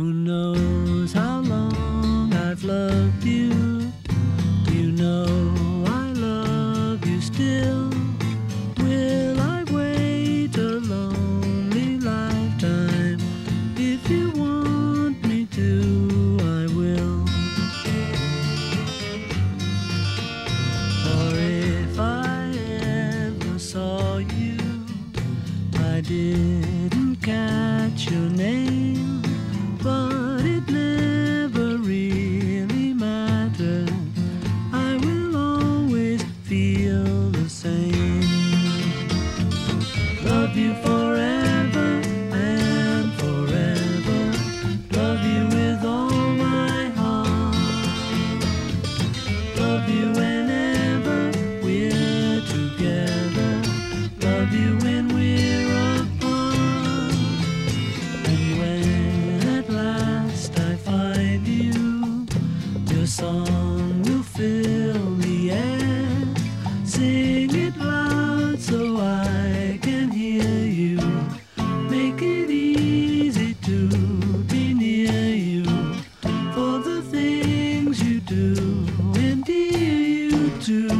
Who knows how long I've loved you? Do you know I love you still? Will I wait a lonely lifetime? If you want me to, I will. If I ever saw you, I didn't catch your name. song will fill the air. Sing it loud so I can hear you. Make it easy to be near you. For the things you do endear you do.